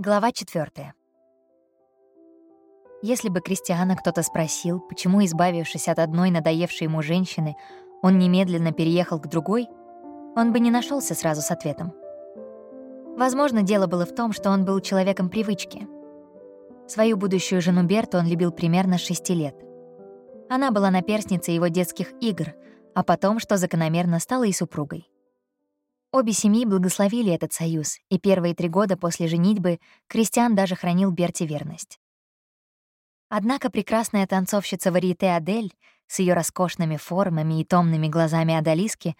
Глава 4. Если бы Кристиана кто-то спросил, почему, избавившись от одной надоевшей ему женщины, он немедленно переехал к другой, он бы не нашелся сразу с ответом. Возможно, дело было в том, что он был человеком привычки. Свою будущую жену Берту он любил примерно с шести лет. Она была наперстницей его детских игр, а потом, что закономерно, стала и супругой. Обе семьи благословили этот союз, и первые три года после женитьбы Кристиан даже хранил Берти верность. Однако прекрасная танцовщица варьете Адель с ее роскошными формами и томными глазами Адалиски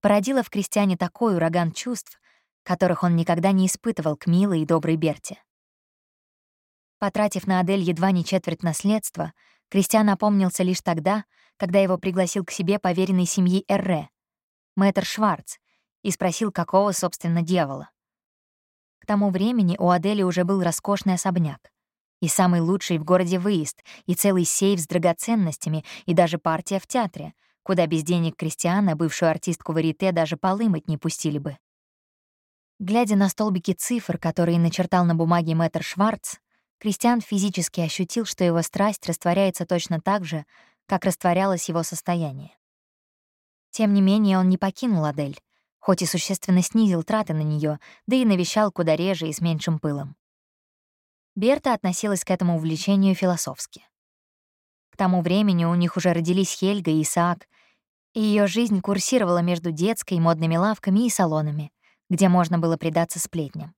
породила в Кристиане такой ураган чувств, которых он никогда не испытывал к милой и доброй Берте. Потратив на Адель едва не четверть наследства, Кристиан опомнился лишь тогда, когда его пригласил к себе поверенный семьи Эрре, мэтр Шварц, и спросил, какого, собственно, дьявола. К тому времени у Адели уже был роскошный особняк. И самый лучший в городе выезд, и целый сейф с драгоценностями, и даже партия в театре, куда без денег Кристиана, бывшую артистку Варите, даже полымыть не пустили бы. Глядя на столбики цифр, которые начертал на бумаге мэтр Шварц, Кристиан физически ощутил, что его страсть растворяется точно так же, как растворялось его состояние. Тем не менее, он не покинул Адель, хоть и существенно снизил траты на нее, да и навещал куда реже и с меньшим пылом. Берта относилась к этому увлечению философски. К тому времени у них уже родились Хельга и Исаак, и ее жизнь курсировала между детской, модными лавками и салонами, где можно было предаться сплетням.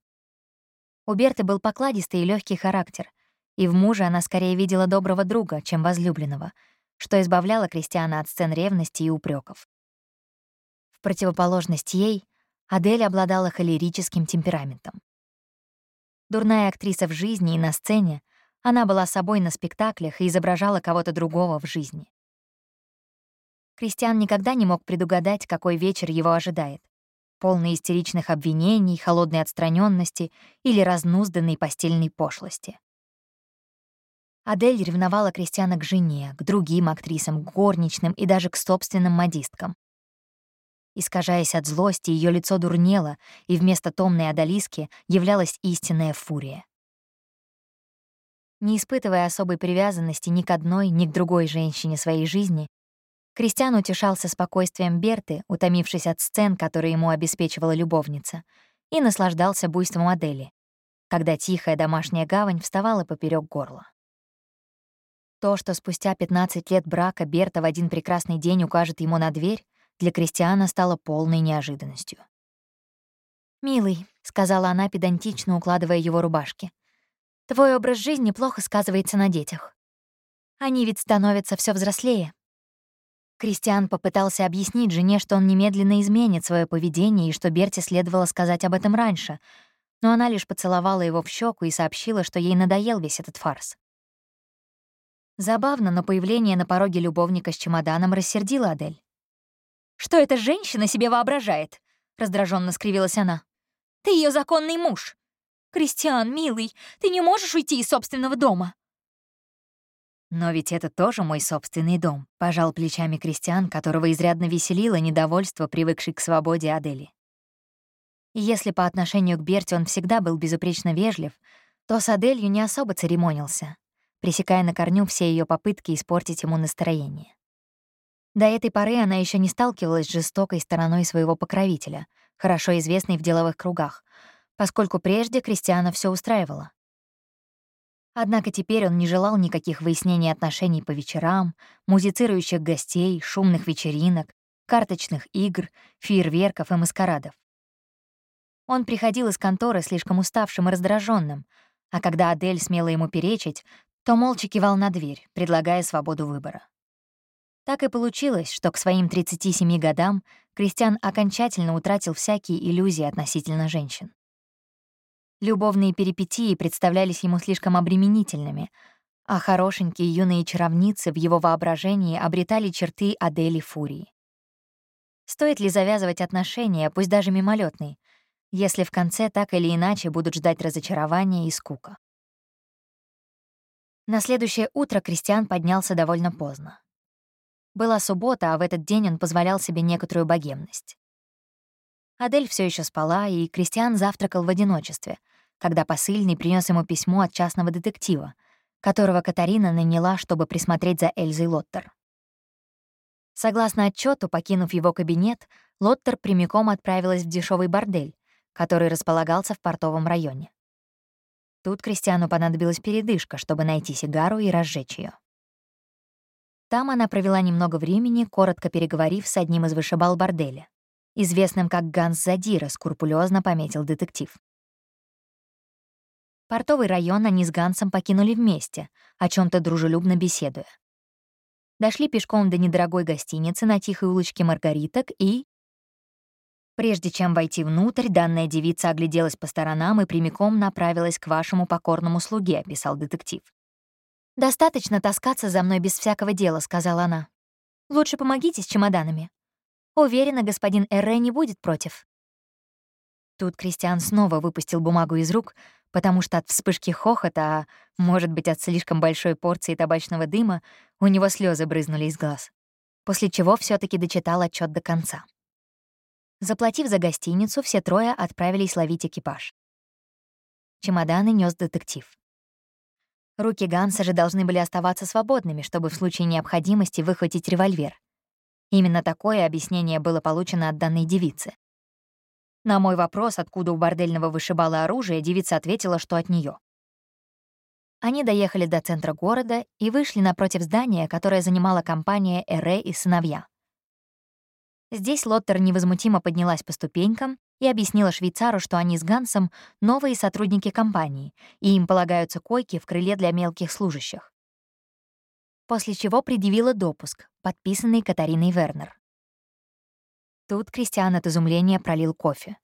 У Берты был покладистый и легкий характер, и в муже она скорее видела доброго друга, чем возлюбленного, что избавляло Кристиана от сцен ревности и упреков противоположность ей, Адель обладала холерическим темпераментом. Дурная актриса в жизни и на сцене, она была собой на спектаклях и изображала кого-то другого в жизни. Кристиан никогда не мог предугадать, какой вечер его ожидает. Полный истеричных обвинений, холодной отстраненности или разнузданной постельной пошлости. Адель ревновала Кристиана к жене, к другим актрисам, к горничным и даже к собственным модисткам. Искажаясь от злости, ее лицо дурнело, и вместо томной одолиски являлась истинная фурия. Не испытывая особой привязанности ни к одной, ни к другой женщине своей жизни, Кристиан утешался спокойствием Берты, утомившись от сцен, которые ему обеспечивала любовница, и наслаждался буйством Адели, когда тихая домашняя гавань вставала поперек горла. То, что спустя 15 лет брака Берта в один прекрасный день укажет ему на дверь, для Кристиана стало полной неожиданностью. «Милый», — сказала она, педантично укладывая его рубашки, «твой образ жизни плохо сказывается на детях. Они ведь становятся все взрослее». Кристиан попытался объяснить жене, что он немедленно изменит свое поведение и что Берте следовало сказать об этом раньше, но она лишь поцеловала его в щеку и сообщила, что ей надоел весь этот фарс. Забавно, но появление на пороге любовника с чемоданом рассердило Адель. Что эта женщина себе воображает?» — раздраженно скривилась она. «Ты ее законный муж. Кристиан, милый, ты не можешь уйти из собственного дома». «Но ведь это тоже мой собственный дом», — пожал плечами Кристиан, которого изрядно веселило недовольство, привыкшей к свободе Адели. И если по отношению к Берте он всегда был безупречно вежлив, то с Аделью не особо церемонился, пресекая на корню все ее попытки испортить ему настроение. До этой поры она еще не сталкивалась с жестокой стороной своего покровителя, хорошо известной в деловых кругах, поскольку прежде Кристиана все устраивала. Однако теперь он не желал никаких выяснений отношений по вечерам, музицирующих гостей, шумных вечеринок, карточных игр, фейерверков и маскарадов. Он приходил из конторы слишком уставшим и раздраженным, а когда Адель смела ему перечить, то молча кивал на дверь, предлагая свободу выбора. Так и получилось, что к своим 37 годам Кристиан окончательно утратил всякие иллюзии относительно женщин. Любовные перипетии представлялись ему слишком обременительными, а хорошенькие юные чаровницы в его воображении обретали черты Адели Фурии. Стоит ли завязывать отношения, пусть даже мимолетные, если в конце так или иначе будут ждать разочарования и скука? На следующее утро Кристиан поднялся довольно поздно. Была суббота, а в этот день он позволял себе некоторую богемность. Адель все еще спала, и Кристиан завтракал в одиночестве, когда посыльный принес ему письмо от частного детектива, которого Катарина наняла, чтобы присмотреть за Эльзой Лоттер. Согласно отчету, покинув его кабинет, Лоттер прямиком отправилась в дешевый бордель, который располагался в портовом районе. Тут Кристиану понадобилась передышка, чтобы найти сигару и разжечь ее. Там она провела немного времени, коротко переговорив с одним из вышибал борделя, известным как Ганс Задира, скрупулезно пометил детектив. Портовый район они с Гансом покинули вместе, о чем то дружелюбно беседуя. Дошли пешком до недорогой гостиницы на тихой улочке Маргариток и... Прежде чем войти внутрь, данная девица огляделась по сторонам и прямиком направилась к вашему покорному слуге, описал детектив. «Достаточно таскаться за мной без всякого дела», — сказала она. «Лучше помогите с чемоданами. Уверена, господин Эрре не будет против». Тут Кристиан снова выпустил бумагу из рук, потому что от вспышки хохота, а, может быть, от слишком большой порции табачного дыма, у него слезы брызнули из глаз. После чего все таки дочитал отчет до конца. Заплатив за гостиницу, все трое отправились ловить экипаж. Чемоданы нес детектив. Руки Ганса же должны были оставаться свободными, чтобы в случае необходимости выхватить револьвер. Именно такое объяснение было получено от данной девицы. На мой вопрос, откуда у бордельного вышибала оружие, девица ответила, что от нее. Они доехали до центра города и вышли напротив здания, которое занимала компания «Эре и сыновья». Здесь Лоттер невозмутимо поднялась по ступенькам и объяснила швейцару, что они с Гансом — новые сотрудники компании, и им полагаются койки в крыле для мелких служащих. После чего предъявила допуск, подписанный Катариной Вернер. Тут Кристиан от изумления пролил кофе.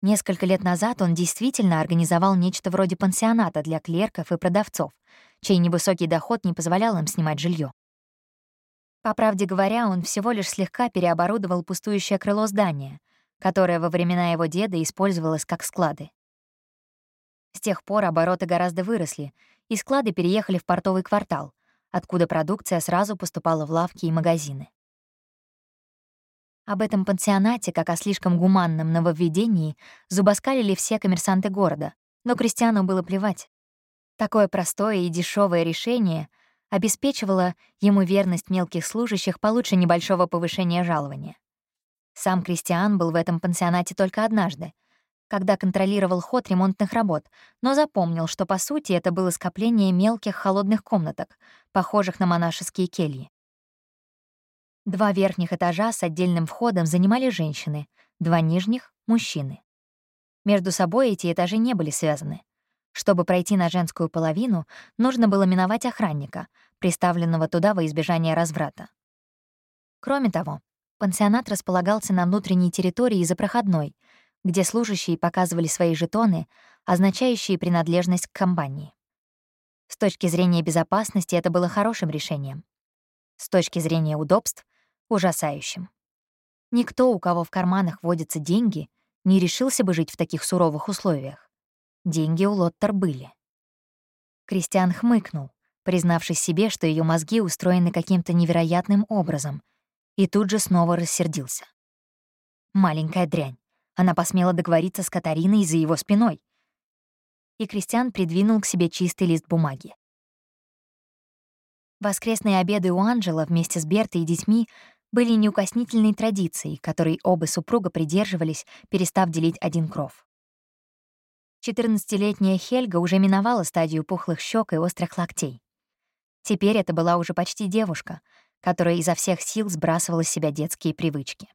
Несколько лет назад он действительно организовал нечто вроде пансионата для клерков и продавцов, чей невысокий доход не позволял им снимать жилье. По правде говоря, он всего лишь слегка переоборудовал пустующее крыло здания, которое во времена его деда использовалось как склады. С тех пор обороты гораздо выросли, и склады переехали в портовый квартал, откуда продукция сразу поступала в лавки и магазины. Об этом пансионате, как о слишком гуманном нововведении, зубоскалили все коммерсанты города, но крестьянам было плевать. Такое простое и дешевое решение обеспечивала ему верность мелких служащих получше небольшого повышения жалования. Сам Кристиан был в этом пансионате только однажды, когда контролировал ход ремонтных работ, но запомнил, что по сути это было скопление мелких холодных комнаток, похожих на монашеские кельи. Два верхних этажа с отдельным входом занимали женщины, два нижних — мужчины. Между собой эти этажи не были связаны. Чтобы пройти на женскую половину, нужно было миновать охранника, приставленного туда во избежание разврата. Кроме того, пансионат располагался на внутренней территории за проходной, где служащие показывали свои жетоны, означающие принадлежность к компании. С точки зрения безопасности это было хорошим решением. С точки зрения удобств — ужасающим. Никто, у кого в карманах водятся деньги, не решился бы жить в таких суровых условиях. Деньги у Лоттер были. Кристиан хмыкнул, признавшись себе, что ее мозги устроены каким-то невероятным образом, и тут же снова рассердился. Маленькая дрянь. Она посмела договориться с Катариной за его спиной. И Кристиан придвинул к себе чистый лист бумаги. Воскресные обеды у Анжела вместе с Бертой и детьми были неукоснительной традицией, которой оба супруга придерживались, перестав делить один кров. 14-летняя Хельга уже миновала стадию пухлых щек и острых локтей. Теперь это была уже почти девушка, которая изо всех сил сбрасывала с себя детские привычки.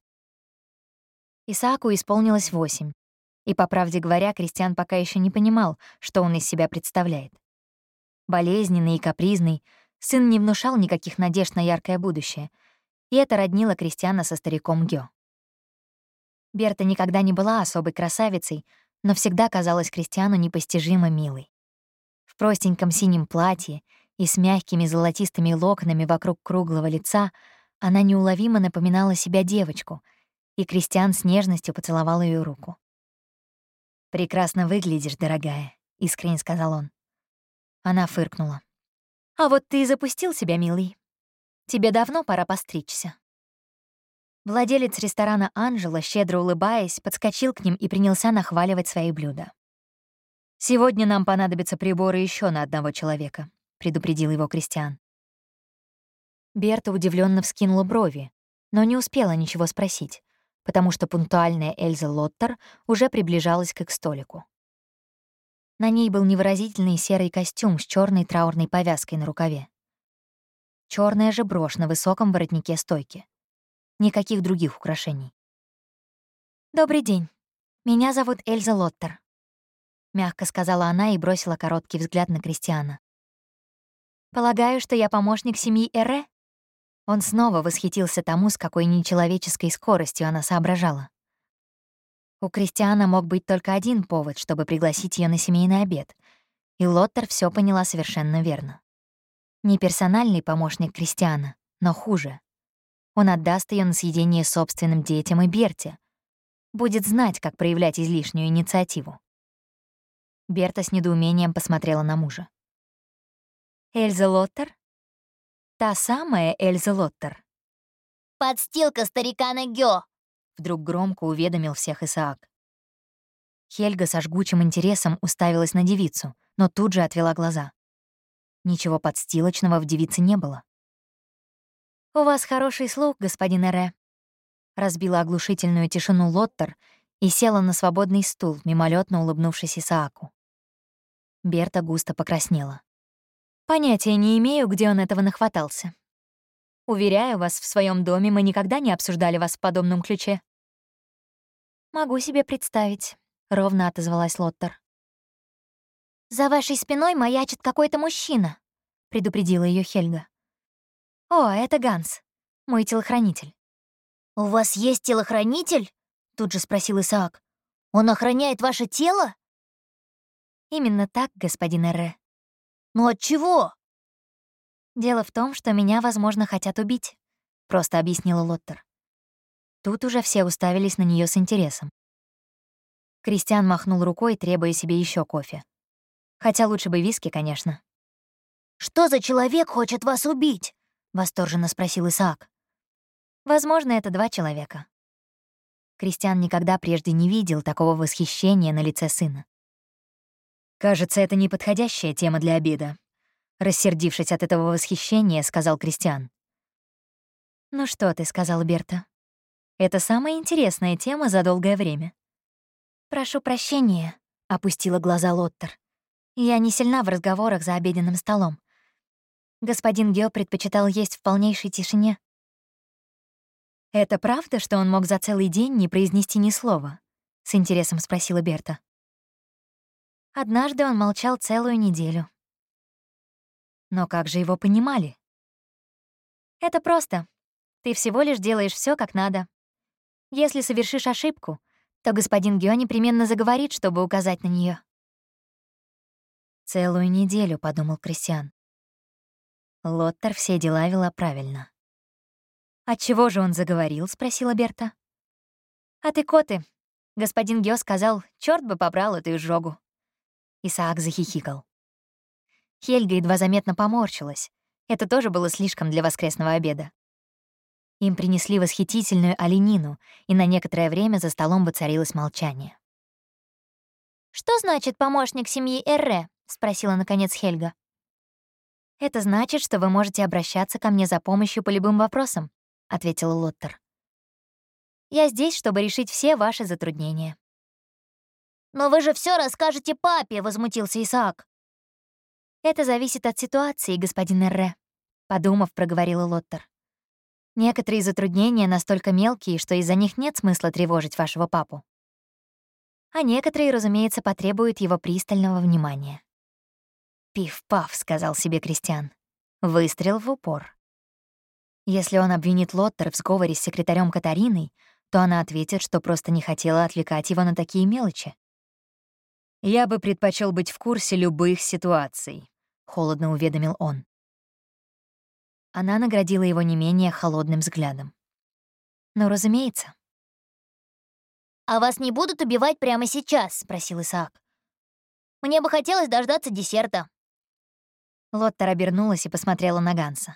Исааку исполнилось восемь, и, по правде говоря, Кристиан пока еще не понимал, что он из себя представляет. Болезненный и капризный, сын не внушал никаких надежд на яркое будущее, и это роднило Кристиана со стариком Гё. Берта никогда не была особой красавицей, но всегда казалась Кристиану непостижимо милой. В простеньком синем платье и с мягкими золотистыми локонами вокруг круглого лица она неуловимо напоминала себя девочку, и Кристиан с нежностью поцеловал ее руку. «Прекрасно выглядишь, дорогая», — искренне сказал он. Она фыркнула. «А вот ты и запустил себя, милый. Тебе давно пора постричься». Владелец ресторана «Анжела», щедро улыбаясь, подскочил к ним и принялся нахваливать свои блюда. «Сегодня нам понадобятся приборы еще на одного человека», — предупредил его Кристиан. Берта удивленно вскинула брови, но не успела ничего спросить, потому что пунктуальная Эльза Лоттер уже приближалась к их столику. На ней был невыразительный серый костюм с черной траурной повязкой на рукаве. Черная же брошь на высоком воротнике стойки. Никаких других украшений. «Добрый день. Меня зовут Эльза Лоттер», — мягко сказала она и бросила короткий взгляд на Кристиана. «Полагаю, что я помощник семьи Эре?» Он снова восхитился тому, с какой нечеловеческой скоростью она соображала. У Кристиана мог быть только один повод, чтобы пригласить ее на семейный обед, и Лоттер все поняла совершенно верно. Не персональный помощник Кристиана, но хуже. Он отдаст ее на съедение собственным детям и Берте. Будет знать, как проявлять излишнюю инициативу. Берта с недоумением посмотрела на мужа. «Эльза Лоттер?» Та самая Эльза Лоттер. «Подстилка старикана Гё!» — вдруг громко уведомил всех Исаак. Хельга со жгучим интересом уставилась на девицу, но тут же отвела глаза. Ничего подстилочного в девице не было. «У вас хороший слух, господин Эре», — разбила оглушительную тишину Лоттер и села на свободный стул, мимолетно улыбнувшись Исааку. Берта густо покраснела. Понятия не имею, где он этого нахватался. Уверяю вас, в своем доме мы никогда не обсуждали вас в подобном ключе. Могу себе представить, ровно отозвалась Лоттер. За вашей спиной маячит какой-то мужчина, предупредила ее Хельга. О, это Ганс, мой телохранитель. У вас есть телохранитель? Тут же спросил Исаак. Он охраняет ваше тело? Именно так, господин Эрре. «Ну от чего?» «Дело в том, что меня, возможно, хотят убить», — просто объяснила Лоттер. Тут уже все уставились на нее с интересом. Кристиан махнул рукой, требуя себе еще кофе. Хотя лучше бы виски, конечно. «Что за человек хочет вас убить?» — восторженно спросил Исаак. «Возможно, это два человека». Кристиан никогда прежде не видел такого восхищения на лице сына. «Кажется, это неподходящая тема для обеда», — рассердившись от этого восхищения, сказал Кристиан. «Ну что ты», — сказала Берта. «Это самая интересная тема за долгое время». «Прошу прощения», — опустила глаза Лоттер. «Я не сильна в разговорах за обеденным столом. Господин Гео предпочитал есть в полнейшей тишине». «Это правда, что он мог за целый день не произнести ни слова?» — с интересом спросила Берта. Однажды он молчал целую неделю. Но как же его понимали? Это просто. Ты всего лишь делаешь все как надо. Если совершишь ошибку, то господин Гео непременно заговорит, чтобы указать на нее. «Целую неделю», — подумал Кристиан. Лоттер все дела вела правильно. «Отчего же он заговорил?» — спросила Берта. «А ты коты. Господин Гео сказал, черт бы побрал эту изжогу». Исаак захихикал. Хельга едва заметно поморщилась. Это тоже было слишком для воскресного обеда. Им принесли восхитительную оленину, и на некоторое время за столом воцарилось молчание. «Что значит помощник семьи Эрре?» — спросила, наконец, Хельга. «Это значит, что вы можете обращаться ко мне за помощью по любым вопросам», — ответила Лоттер. «Я здесь, чтобы решить все ваши затруднения». «Но вы же все расскажете папе», — возмутился Исаак. «Это зависит от ситуации, господин Эрре», — подумав, проговорила Лоттер. «Некоторые затруднения настолько мелкие, что из-за них нет смысла тревожить вашего папу. А некоторые, разумеется, потребуют его пристального внимания». «Пиф-паф», — сказал себе Кристиан. Выстрел в упор. Если он обвинит Лоттер в сговоре с секретарем Катариной, то она ответит, что просто не хотела отвлекать его на такие мелочи. «Я бы предпочел быть в курсе любых ситуаций», — холодно уведомил он. Она наградила его не менее холодным взглядом. «Ну, разумеется». «А вас не будут убивать прямо сейчас?» — спросил Исаак. «Мне бы хотелось дождаться десерта». Лоттер обернулась и посмотрела на Ганса.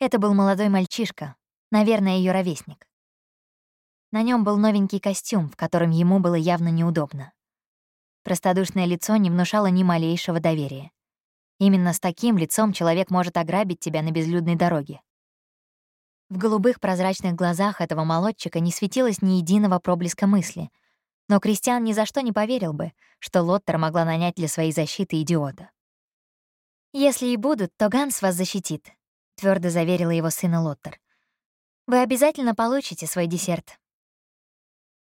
Это был молодой мальчишка, наверное, ее ровесник. На нем был новенький костюм, в котором ему было явно неудобно. Простодушное лицо не внушало ни малейшего доверия. Именно с таким лицом человек может ограбить тебя на безлюдной дороге. В голубых прозрачных глазах этого молодчика не светилось ни единого проблеска мысли, но Кристиан ни за что не поверил бы, что Лоттер могла нанять для своей защиты идиота. «Если и будут, то Ганс вас защитит», — твердо заверила его сына Лоттер. «Вы обязательно получите свой десерт».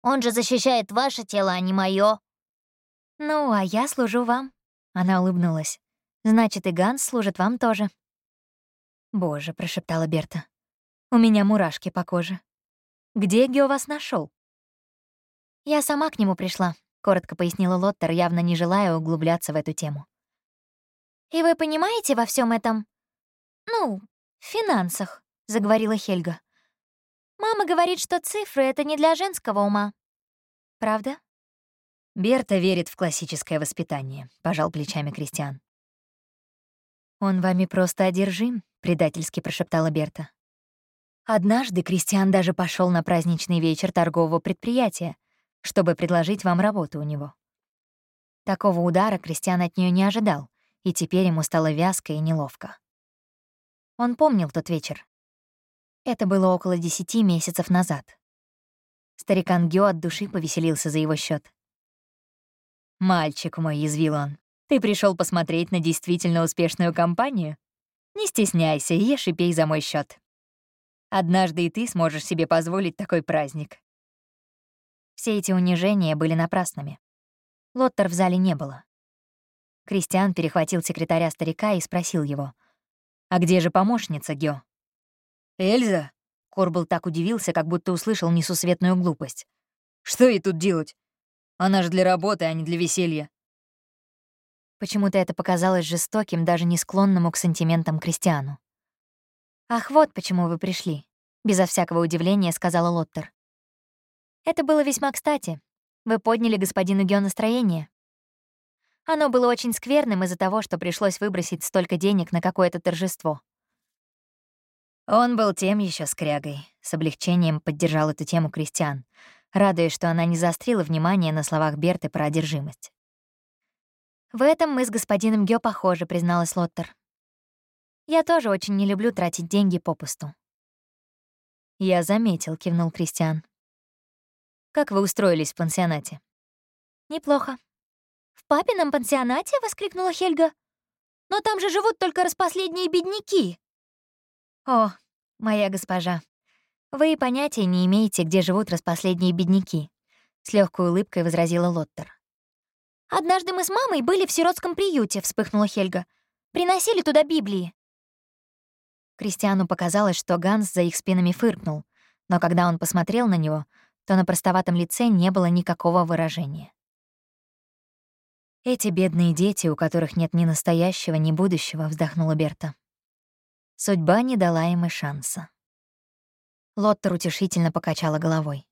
«Он же защищает ваше тело, а не мое. «Ну, а я служу вам», — она улыбнулась. «Значит, и Ганс служит вам тоже». «Боже», — прошептала Берта, — «у меня мурашки по коже. Где Гео вас нашел? «Я сама к нему пришла», — коротко пояснила Лоттер, явно не желая углубляться в эту тему. «И вы понимаете во всем этом? Ну, в финансах», — заговорила Хельга. «Мама говорит, что цифры — это не для женского ума. Правда?» «Берта верит в классическое воспитание», — пожал плечами Кристиан. «Он вами просто одержим», — предательски прошептала Берта. Однажды Кристиан даже пошел на праздничный вечер торгового предприятия, чтобы предложить вам работу у него. Такого удара Кристиан от нее не ожидал, и теперь ему стало вязко и неловко. Он помнил тот вечер. Это было около десяти месяцев назад. Старикан Гё от души повеселился за его счет. «Мальчик мой», — язвил он, — «ты пришел посмотреть на действительно успешную компанию? Не стесняйся, ешь и пей за мой счет. Однажды и ты сможешь себе позволить такой праздник». Все эти унижения были напрасными. Лоттер в зале не было. Кристиан перехватил секретаря старика и спросил его, «А где же помощница, Гё?» «Эльза?» Корбл так удивился, как будто услышал несусветную глупость. «Что ей тут делать? Она же для работы, а не для веселья. Почему-то это показалось жестоким, даже не склонному к сантиментам Кристиану. «Ах, вот почему вы пришли», — безо всякого удивления сказала Лоттер. «Это было весьма кстати. Вы подняли господину Гео настроение. Оно было очень скверным из-за того, что пришлось выбросить столько денег на какое-то торжество». Он был тем еще скрягой. С облегчением поддержал эту тему Кристиан, радуясь, что она не заострила внимание на словах Берты про одержимость. «В этом мы с господином Гё похожи», — призналась Лоттер. «Я тоже очень не люблю тратить деньги попусту». «Я заметил», — кивнул Кристиан. «Как вы устроились в пансионате?» «Неплохо». «В папином пансионате?» — воскликнула Хельга. «Но там же живут только распоследние бедняки». «О, моя госпожа, «Вы и понятия не имеете, где живут распоследние бедняки», — с легкой улыбкой возразила Лоттер. «Однажды мы с мамой были в сиротском приюте», — вспыхнула Хельга. «Приносили туда Библии». Кристиану показалось, что Ганс за их спинами фыркнул, но когда он посмотрел на него, то на простоватом лице не было никакого выражения. «Эти бедные дети, у которых нет ни настоящего, ни будущего», — вздохнула Берта. Судьба не дала им и шанса. Лоттер утешительно покачала головой.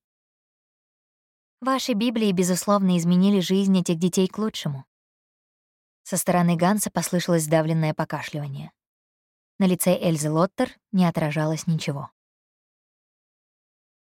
Ваши Библии, безусловно, изменили жизнь этих детей к лучшему. Со стороны Ганса послышалось сдавленное покашливание. На лице Эльзы Лоттер не отражалось ничего.